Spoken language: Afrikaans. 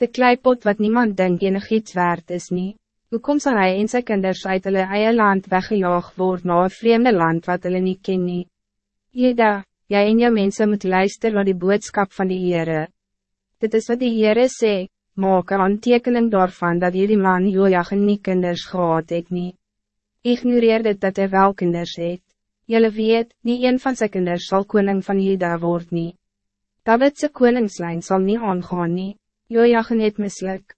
De kleipot wat niemand denkt enig iets waard is niet. Hoe kom zal hij en sy kinders uit hulle eie land weggejaag word na een vreemde land wat hulle niet ken nie? Jeda, jy en jou mensen moet luisteren naar die boodschap van die Heere. Dit is wat die Heere sê, maak een aantekening daarvan dat hierdie man Jojagen nie kinders gehad het nie. Ignoreer dit dat hij wel kinders het. Jylle weet, nie een van sy kinders sal koning van Juda word nie. Davidse koningslijn zal niet aangaan nie, Jojagen het mislik.